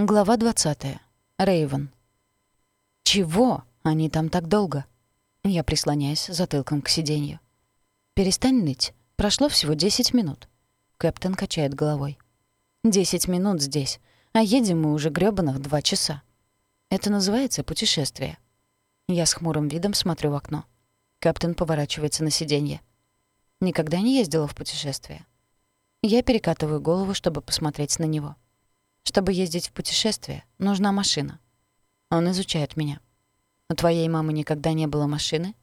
Глава 20. Рейвен. «Чего? Они там так долго?» Я прислоняюсь затылком к сиденью. «Перестань ныть. Прошло всего 10 минут». Кэптен качает головой. «Десять минут здесь, а едем мы уже грёбаных два часа. Это называется путешествие». Я с хмурым видом смотрю в окно. Кэптен поворачивается на сиденье. «Никогда не ездила в путешествие?» Я перекатываю голову, чтобы посмотреть на него. Чтобы ездить в путешествие, нужна машина. Он изучает меня. У твоей мамы никогда не было машины?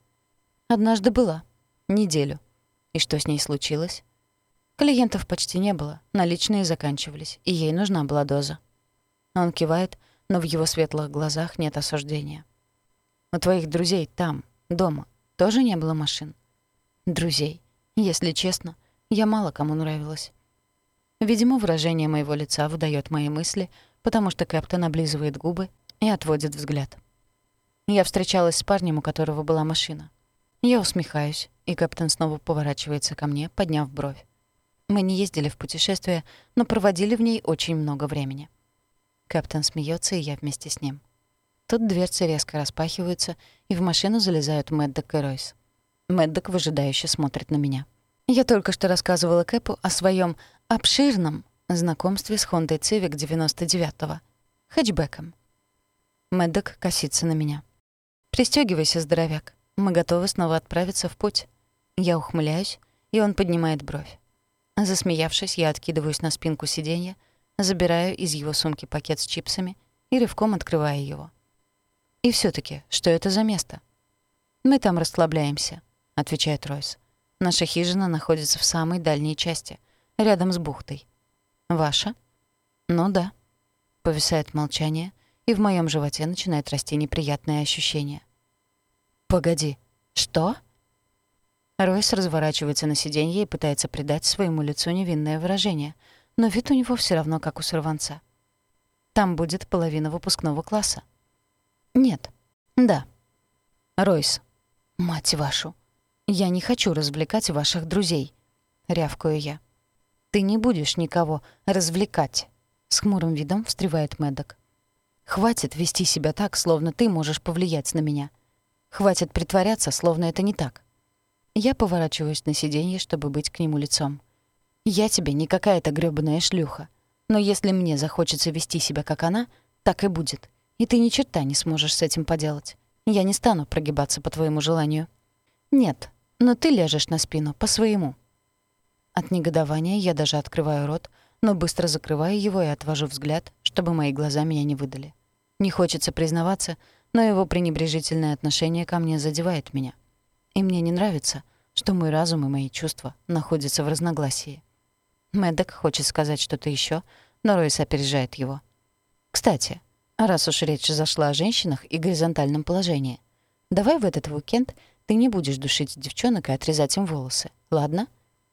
Однажды была. Неделю. И что с ней случилось? Клиентов почти не было, наличные заканчивались, и ей нужна была доза. Он кивает, но в его светлых глазах нет осуждения. У твоих друзей там, дома, тоже не было машин? Друзей. Если честно, я мало кому нравилась. Видимо, выражение моего лица выдаёт мои мысли, потому что Кэптон облизывает губы и отводит взгляд. Я встречалась с парнем, у которого была машина. Я усмехаюсь, и Кэптон снова поворачивается ко мне, подняв бровь. Мы не ездили в путешествие, но проводили в ней очень много времени. Кэптон смеется, и я вместе с ним. Тут дверцы резко распахиваются, и в машину залезают Мэддок и Ройс. Мэддок выжидающе смотрит на меня. Я только что рассказывала Кэпу о своем обширном знакомстве с Хондой Civic 99-го. Хэтчбеком. Мэддок косится на меня. «Пристёгивайся, здоровяк. Мы готовы снова отправиться в путь». Я ухмыляюсь, и он поднимает бровь. Засмеявшись, я откидываюсь на спинку сиденья, забираю из его сумки пакет с чипсами и рывком открываю его. «И всё таки что это за место?» «Мы там расслабляемся», — отвечает Ройс. Наша хижина находится в самой дальней части, рядом с бухтой. Ваша? Ну да. Повисает молчание, и в моем животе начинает расти неприятное ощущение. Погоди, что? Ройс разворачивается на сиденье и пытается придать своему лицу невинное выражение, но вид у него все равно как у сорванца. Там будет половина выпускного класса. Нет. Да. Ройс. Мать вашу. «Я не хочу развлекать ваших друзей», — рявкаю я. «Ты не будешь никого развлекать», — с хмурым видом встревает Мэддок. «Хватит вести себя так, словно ты можешь повлиять на меня. Хватит притворяться, словно это не так». Я поворачиваюсь на сиденье, чтобы быть к нему лицом. «Я тебе не какая-то грёбаная шлюха. Но если мне захочется вести себя как она, так и будет. И ты ни черта не сможешь с этим поделать. Я не стану прогибаться по твоему желанию». «Нет, но ты ляжешь на спину по-своему». От негодования я даже открываю рот, но быстро закрываю его и отвожу взгляд, чтобы мои глаза меня не выдали. Не хочется признаваться, но его пренебрежительное отношение ко мне задевает меня. И мне не нравится, что мой разум и мои чувства находятся в разногласии. Мэддок хочет сказать что-то еще, но Ройс опережает его. «Кстати, раз уж речь зашла о женщинах и горизонтальном положении, давай в этот уикенд ты не будешь душить девчонок и отрезать им волосы, ладно?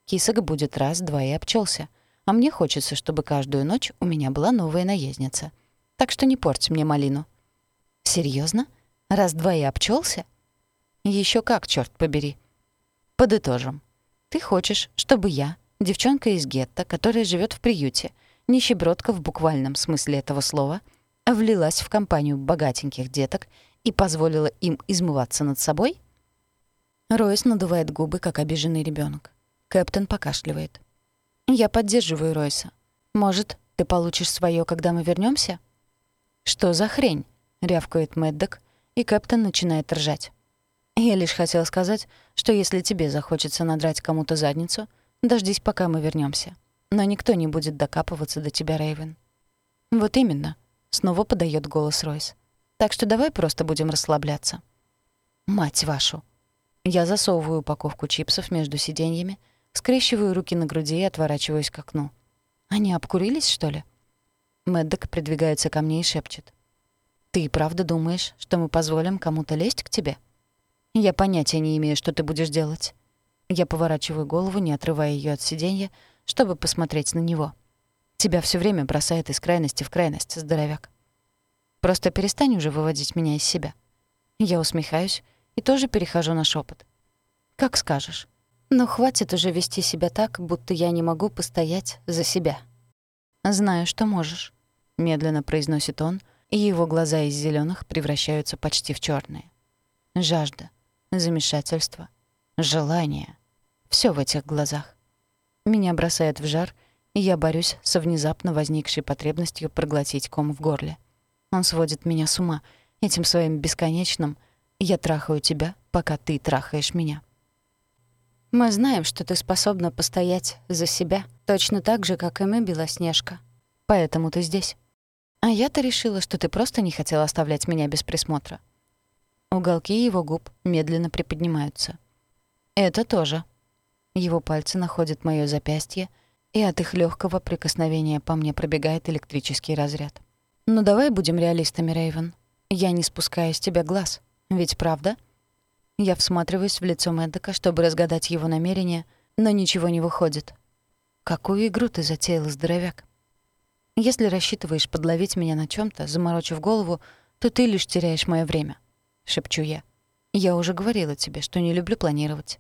Кисок будет раз-два и обчелся. А мне хочется, чтобы каждую ночь у меня была новая наездница. Так что не порть мне малину». Серьезно? Раз-два и обчелся? Еще как, черт побери. Подытожим. Ты хочешь, чтобы я, девчонка из гетто, которая живет в приюте, нищебродка в буквальном смысле этого слова, влилась в компанию богатеньких деток и позволила им измываться над собой? Ройс надувает губы, как обиженный ребенок. Кэптен покашливает. «Я поддерживаю Ройса. Может, ты получишь свое, когда мы вернемся? «Что за хрень?» — рявкает Мэддок, и Кэптен начинает ржать. «Я лишь хотел сказать, что если тебе захочется надрать кому-то задницу, дождись, пока мы вернемся. Но никто не будет докапываться до тебя, Рейвен». «Вот именно», — снова подает голос Ройс. «Так что давай просто будем расслабляться». «Мать вашу!» Я засовываю упаковку чипсов между сиденьями, скрещиваю руки на груди и отворачиваюсь к окну. Они обкурились, что ли? Мэддок придвигается ко мне и шепчет. «Ты правда думаешь, что мы позволим кому-то лезть к тебе?» «Я понятия не имею, что ты будешь делать». Я поворачиваю голову, не отрывая ее от сиденья, чтобы посмотреть на него. Тебя все время бросает из крайности в крайность, здоровяк. Просто перестань уже выводить меня из себя. Я усмехаюсь и тоже перехожу на шепот. «Как скажешь. Но хватит уже вести себя так, будто я не могу постоять за себя. Знаю, что можешь». — медленно произносит он, и его глаза из зеленых превращаются почти в черные. Жажда, замешательство, желание — все в этих глазах. Меня бросает в жар, и я борюсь со внезапно возникшей потребностью проглотить ком в горле. Он сводит меня с ума этим своим бесконечным «я трахаю тебя, пока ты трахаешь меня». Мы знаем, что ты способна постоять за себя, точно так же, как и мы, Белоснежка. Поэтому ты здесь. А я-то решила, что ты просто не хотела оставлять меня без присмотра. Уголки его губ медленно приподнимаются. Это тоже. Его пальцы находят моё запястье, и от их легкого прикосновения по мне пробегает электрический разряд. «Ну давай будем реалистами, Рейвен. Я не спускаю с тебя глаз. Ведь правда?» Я всматриваюсь в лицо Мэддока, чтобы разгадать его намерения, но ничего не выходит. «Какую игру ты затеял, здоровяк?» Если рассчитываешь подловить меня на чем то заморочив голову, то ты лишь теряешь мое время», — шепчу я. «Я уже говорила тебе, что не люблю планировать».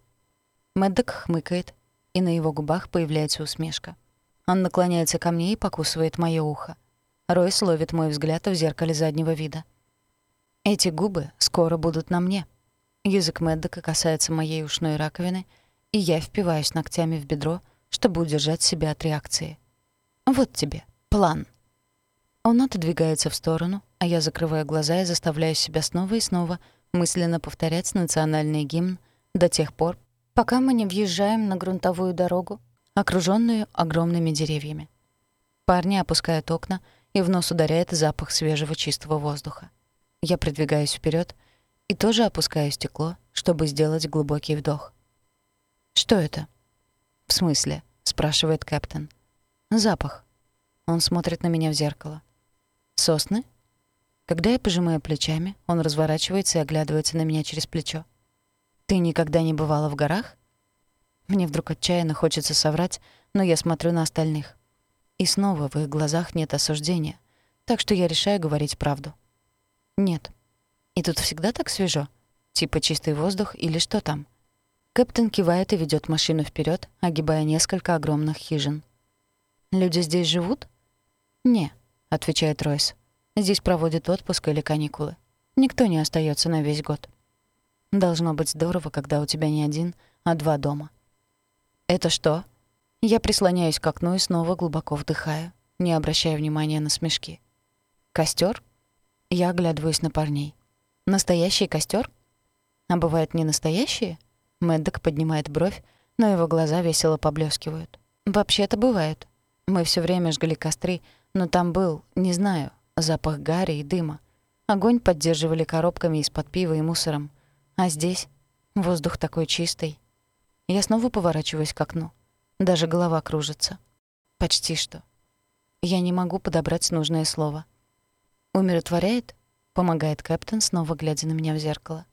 Мэддок хмыкает, и на его губах появляется усмешка. Он наклоняется ко мне и покусывает моё ухо. Ройс ловит мой взгляд в зеркале заднего вида. Эти губы скоро будут на мне. Язык Мэддока касается моей ушной раковины, и я впиваюсь ногтями в бедро, чтобы удержать себя от реакции. Вот тебе план. Он отодвигается в сторону, а я закрываю глаза и заставляю себя снова и снова мысленно повторять национальный гимн до тех пор, пока мы не въезжаем на грунтовую дорогу, окружённую огромными деревьями. Парни опускают окна, и в нос ударяет запах свежего чистого воздуха. Я придвигаюсь вперед и тоже опускаю стекло, чтобы сделать глубокий вдох. «Что это?» «В смысле?» — спрашивает капитан. «Запах», он смотрит на меня в зеркало. «Сосны?» Когда я пожимаю плечами, он разворачивается и оглядывается на меня через плечо. «Ты никогда не бывала в горах?» Мне вдруг отчаянно хочется соврать, но я смотрю на остальных. И снова в их глазах нет осуждения, так что я решаю говорить правду. «Нет. И тут всегда так свежо? Типа чистый воздух или что там?» Кэптен кивает и ведет машину вперед, огибая несколько огромных хижин. «Люди здесь живут?» «Не», — отвечает Ройс. «Здесь проводят отпуск или каникулы. Никто не остается на весь год. Должно быть здорово, когда у тебя не один, а два дома». «Это что?» Я прислоняюсь к окну и снова глубоко вдыхаю, не обращая внимания на смешки. Костер? Я оглядываюсь на парней. «Настоящий костер? А бывают не настоящие?» Мэддок поднимает бровь, но его глаза весело поблескивают. «Вообще-то бывают. Мы все время жгли костры, но там был, не знаю, запах гари и дыма. Огонь поддерживали коробками из-под пива и мусором. А здесь воздух такой чистый. Я снова поворачиваюсь к окну. Даже голова кружится. Почти что. Я не могу подобрать нужное слово. «Умиротворяет?» — помогает Кэптон, снова глядя на меня в зеркало.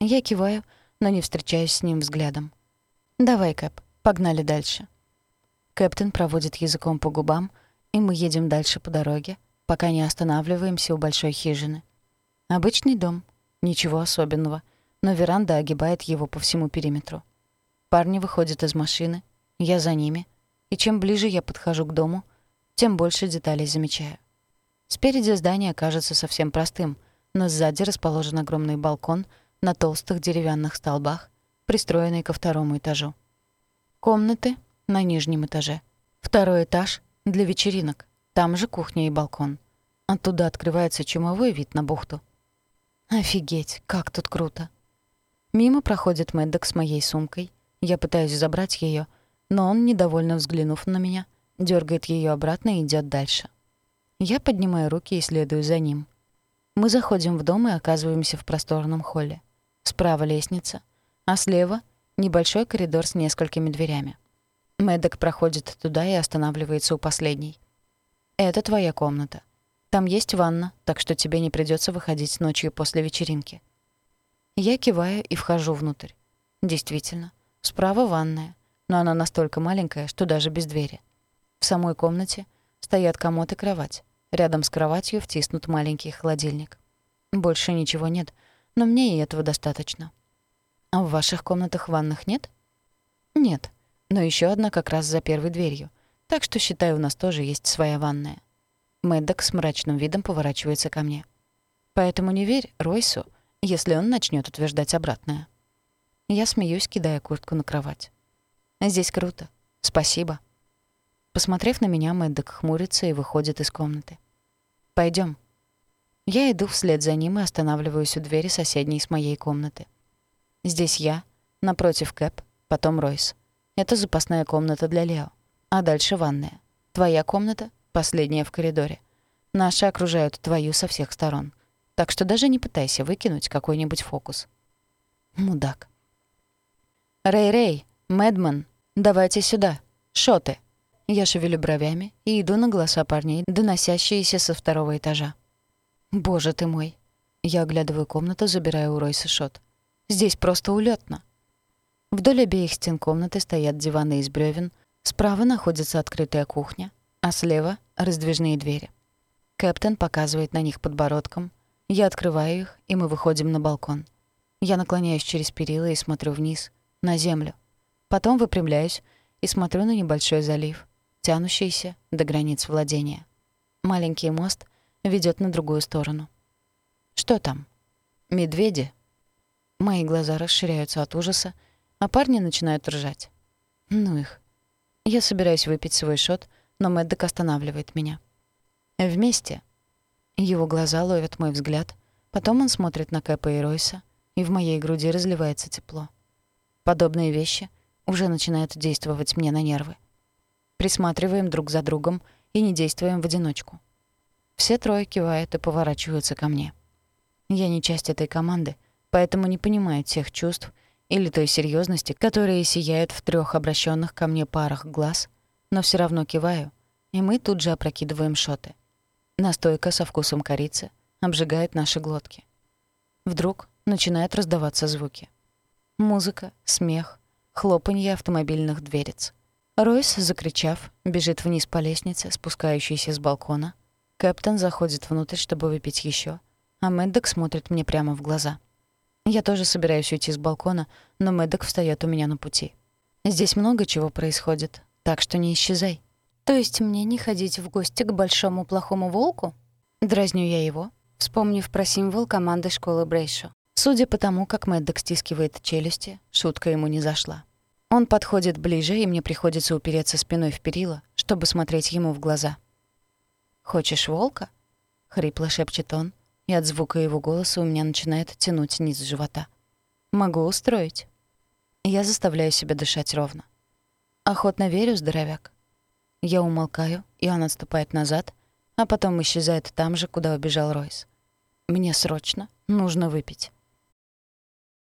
Я киваю, но не встречаюсь с ним взглядом. «Давай, Кэп, погнали дальше». Кэптон проводит языком по губам — и мы едем дальше по дороге, пока не останавливаемся у большой хижины. Обычный дом, ничего особенного, но веранда огибает его по всему периметру. Парни выходят из машины, я за ними, и чем ближе я подхожу к дому, тем больше деталей замечаю. Спереди здание кажется совсем простым, но сзади расположен огромный балкон на толстых деревянных столбах, пристроенный ко второму этажу. Комнаты на нижнем этаже. Второй этаж для вечеринок. Там же кухня и балкон. Оттуда открывается чумовой вид на бухту. Офигеть, как тут круто. Мимо проходит Мэддок с моей сумкой. Я пытаюсь забрать ее, но он, недовольно взглянув на меня, дергает ее обратно и идет дальше. Я поднимаю руки и следую за ним. Мы заходим в дом и оказываемся в просторном холле. Справа лестница, а слева — небольшой коридор с несколькими дверями. Мэддок проходит туда и останавливается у последней. «Это твоя комната. Там есть ванна, так что тебе не придется выходить ночью после вечеринки». Я киваю и вхожу внутрь. Действительно, справа ванная, но она настолько маленькая, что даже без двери. В самой комнате стоят комод и кровать. Рядом с кроватью втиснут маленький холодильник. Больше ничего нет, но мне и этого достаточно. А в ваших комнатах ванных нет? Нет но еще одна как раз за первой дверью. Так что, считаю, у нас тоже есть своя ванная. Мэддок с мрачным видом поворачивается ко мне. «Поэтому не верь Ройсу, если он начнет утверждать обратное». Я смеюсь, кидая куртку на кровать. «Здесь круто. Спасибо». Посмотрев на меня, Мэддок хмурится и выходит из комнаты. Пойдем. Я иду вслед за ним и останавливаюсь у двери соседней с моей комнаты. Здесь я, напротив Кэп, потом Ройс. Это запасная комната для Лео. А дальше ванная. Твоя комната — последняя в коридоре. Наши окружают твою со всех сторон. Так что даже не пытайся выкинуть какой-нибудь фокус. Мудак. «Рэй-Рэй, Мэдман, давайте сюда. Шоты». Я шевелю бровями и иду на голоса парней, доносящиеся со второго этажа. «Боже ты мой!» Я оглядываю комнату, забирая у Ройса шот. «Здесь просто улетно. Вдоль обеих стен комнаты стоят диваны из бревен, справа находится открытая кухня, а слева — раздвижные двери. Кэптен показывает на них подбородком. Я открываю их, и мы выходим на балкон. Я наклоняюсь через перила и смотрю вниз, на землю. Потом выпрямляюсь и смотрю на небольшой залив, тянущийся до границ владения. Маленький мост ведет на другую сторону. Что там? Медведи? Мои глаза расширяются от ужаса, а парни начинают ржать. Ну их. Я собираюсь выпить свой шот, но Мэддок останавливает меня. Вместе. Его глаза ловят мой взгляд, потом он смотрит на Кэпа и Ройса, и в моей груди разливается тепло. Подобные вещи уже начинают действовать мне на нервы. Присматриваем друг за другом и не действуем в одиночку. Все трое кивают и поворачиваются ко мне. Я не часть этой команды, поэтому не понимаю тех чувств или той серьезности, которые сияют в трех обращенных ко мне парах глаз, но все равно киваю, и мы тут же опрокидываем шоты. Настойка со вкусом корицы обжигает наши глотки. Вдруг начинают раздаваться звуки. Музыка, смех, хлопанье автомобильных дверец. Ройс, закричав, бежит вниз по лестнице, спускающейся с балкона — Кэптон заходит внутрь, чтобы выпить еще, а Мэддок смотрит мне прямо в глаза. Я тоже собираюсь уйти с балкона, но Мэддок встаёт у меня на пути. Здесь много чего происходит, так что не исчезай. То есть мне не ходить в гости к большому плохому волку? Дразню я его, вспомнив про символ команды школы Брейшо. Судя по тому, как Мэддок стискивает челюсти, шутка ему не зашла. Он подходит ближе, и мне приходится упереться спиной в перила, чтобы смотреть ему в глаза. «Хочешь волка?» — хрипло шепчет он, и от звука его голоса у меня начинает тянуть низ живота. «Могу устроить». Я заставляю себя дышать ровно. Охотно верю, здоровяк. Я умолкаю, и он отступает назад, а потом исчезает там же, куда убежал Ройс. Мне срочно нужно выпить.